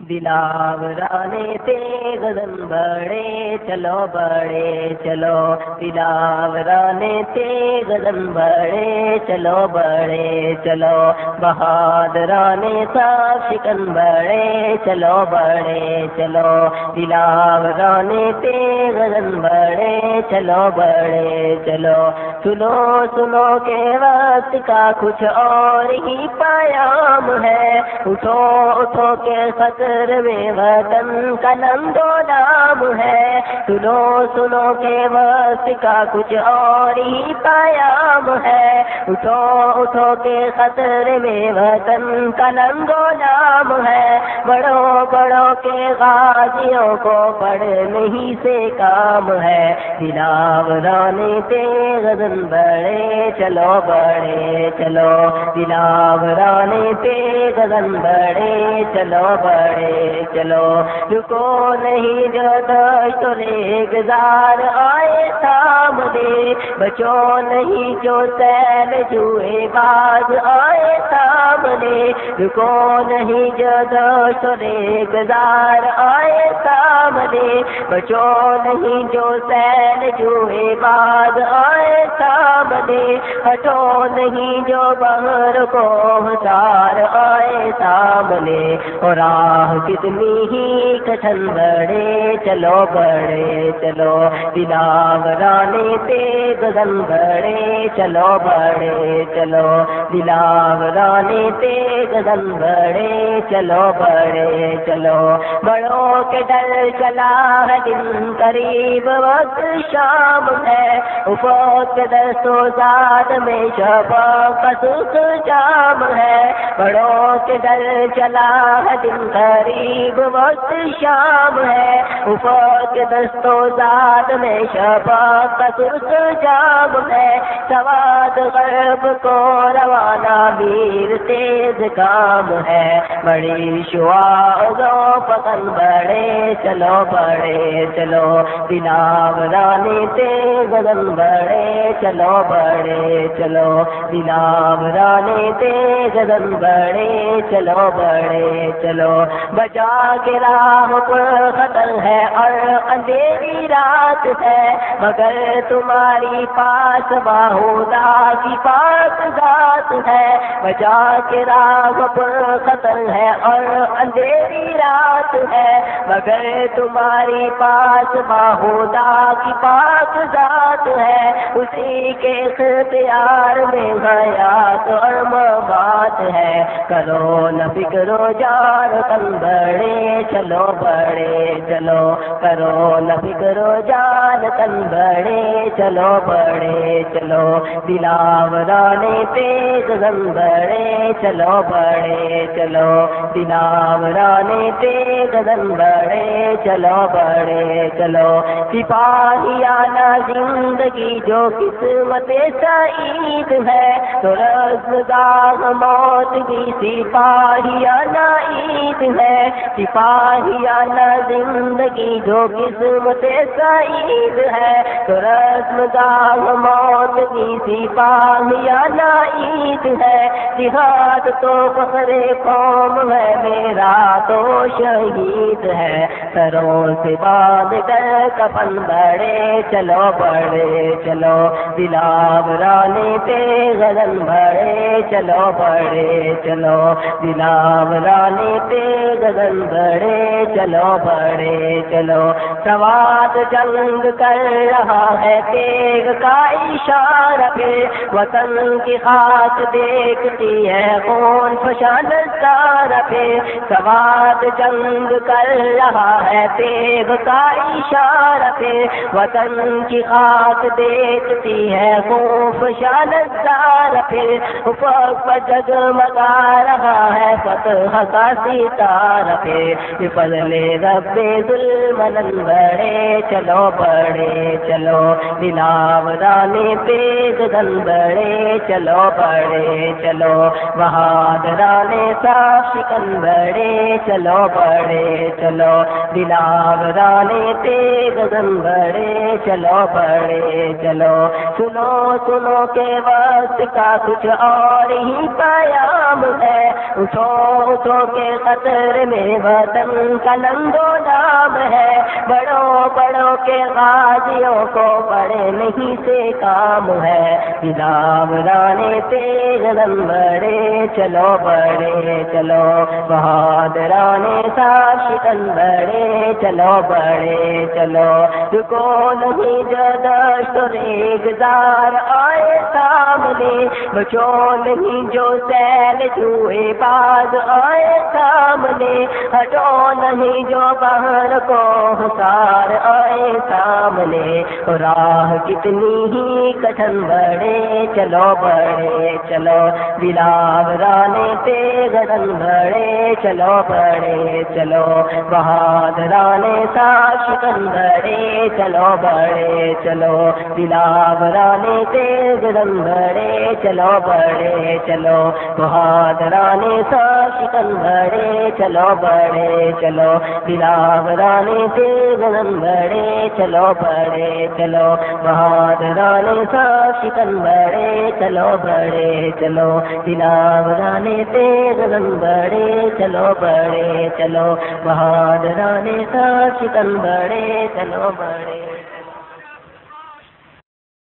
دلاورانے غزن بڑے چلو بڑے چلو دلاورانے غزن بڑے چلو بڑے چلو بہادرانے صاف شکن بڑے چلو بڑے چلو دلاورانے غزن بڑے چلو بڑے چلو سنو سنو کے وقت کا کچھ اور ہی پیام ہے اٹھو اٹھو کے خطر میں وطن کا نند نام ہے۔ سنو سنو کے وقت کا کچھ اور ہی پیام ہے۔ اٹھو اٹھو کے خطر میں وطن کا نند نام ہے۔ بڑوں بڑوں کے غازیوں کو پڑھنے ہی سے کام ہے۔ دلاو رانے غزن بڑے چلو بڑے چلو۔ دلاورانے غزن بڑے چلو بڑے چلو رکو نہیں جو تو گزار آئے سامنے بچو نہیں جو سیل جوئے باز آئے سامنے رکو نہیں جو دوست گزار آئے سامنے۔ بچو نہیں جو سیل جوئے باز آئے سامنے۔ ہٹو نہیں جو بہر کو ہزار آئے سامنے۔ اور راہ کتنی ہی کٹن بڑے۔ چلو بڑے، چلو۔ دلاورانے تے گزن بڑے۔ چلو بڑے، چلو۔ دلاورانے تے گزن بڑے، چلو بڑے، چلو۔ بڑوں کے ڈر چلا ہے دن قریب، وقت شام ہے۔ افوت دستو ذات میں شبا کا سکھ جام ہے۔ بڑوں کے ڈر چلا ہے دن قریب، وقت شام ہے۔ افوت دستو ذات میں شبا کا سکھ جام ہے۔ سواد غرب کو روانہ ویر تیز کام ہے۔ بڑی شعا پکن بڑے چلو بڑے چلو۔ بنا رانے تے گزن بڑے چلو بڑے چلو۔ دلاو رانے تے گزن بڑے چلو بڑے چلو۔ بچا کے راہ پر خطر ہے اور اندھیری رات ہے۔ مگر تمہاری پاس باہودا کی پاس ذات ہے۔ بچا کے راہ پر خطر ہے اور اندھیری رات ہے۔ مگر تمہاری پاس باہودا کی پاک ذات ہے۔ اسی کے اختیار میں حیات اور مبات ہے۔ کرو نہ فکرو جان، تم بڑے، چلو بڑے، چلو۔ کرو نہ فکرو جان، تم بڑے، چلو بڑے، چلو۔ دلاورانے تیز غم بڑے، چلو بڑے، چلو۔ دلاورانے تیز غم بڑے، چلو بڑے، چلو۔ سپاہیانہ زندگی جو قسمت سعید ہے۔ تو رسم موت بھی سپاہیانہ عید ہے۔ سپاہیانہ زندگی جو قسمت سعید ہے۔ تو رسم موت بھی سپاہیانہ عید ہے۔ جہاد تو فخر قوم ہے، میرا تو شہید ہے۔ سروں سے باندھ کر کفن بڑے چلو بڑے چلو۔ دلاو رانے پہ غزن بڑے چلو بڑے چلو۔ دلاو رانے پہ غزن بڑے چلو بڑے چلو۔ سواد جنگ کر رہا ہے تیگ کا اشارہ پہ وطن کی خاک دیکھتی ہے کون فشان سارا پہ؟ سواد جنگ کر رہا ہے تیگ کا اشارہ پہ۔ وطن کی خاک دیکھتی ہے خوف شان سارا پہ۔ افق پر جگمگا رہا ہے فتح کا ستارہ پہ۔ فضل رب ظلم بڑے چلو بڑے، چلو۔ دلاو رانے پہ گن بڑے چلو بڑے، چلو۔ بہادرانے صاف شکن بڑے چلو بڑے، چلو دلاورانے تیز گزن بڑے چلو بڑے، چلو سنو سنو کے وقت کا کچھ اور ہی پیام ہے۔ اٹھو اٹھو کے خطر میں وطن کا لنگو نام ہے۔ بڑوں بڑوں کے غازیوں کو بڑے نہیں سے کام ہے۔ رانے تیز بڑے بڑے چلو بڑے چلو بہادرانے شکن بڑے چلو بڑے چلو، رکو نہیں جدش دار آئے سامنے بچو نہیں جو سیل چوئے باز آئے سامنے۔ ہٹو نہیں جو باہر کو حسار آئے سامنے۔ راہ کتنی ہی کٹن بڑے چلو بڑے چلو۔ بلاو رانے تے گدن بڑے چلو بڑے چلو۔ بہادرانے ساش کن بڑے چلو بڑے چلو۔ بلاو رانے تے گدن بڑے چلو، بڑے چلو۔ بہادرانے ساش کن بڑے چلو بڑے چلو۔ بلاو رانے بڑے چلو بڑے چلو۔ بہادرانے ساش کن بڑے چلو بڑے چلو۔ دلاورانے تیز بڑے چلو بڑے چلو۔ بہادرانے سا شکن بڑے چلو۔ بڑے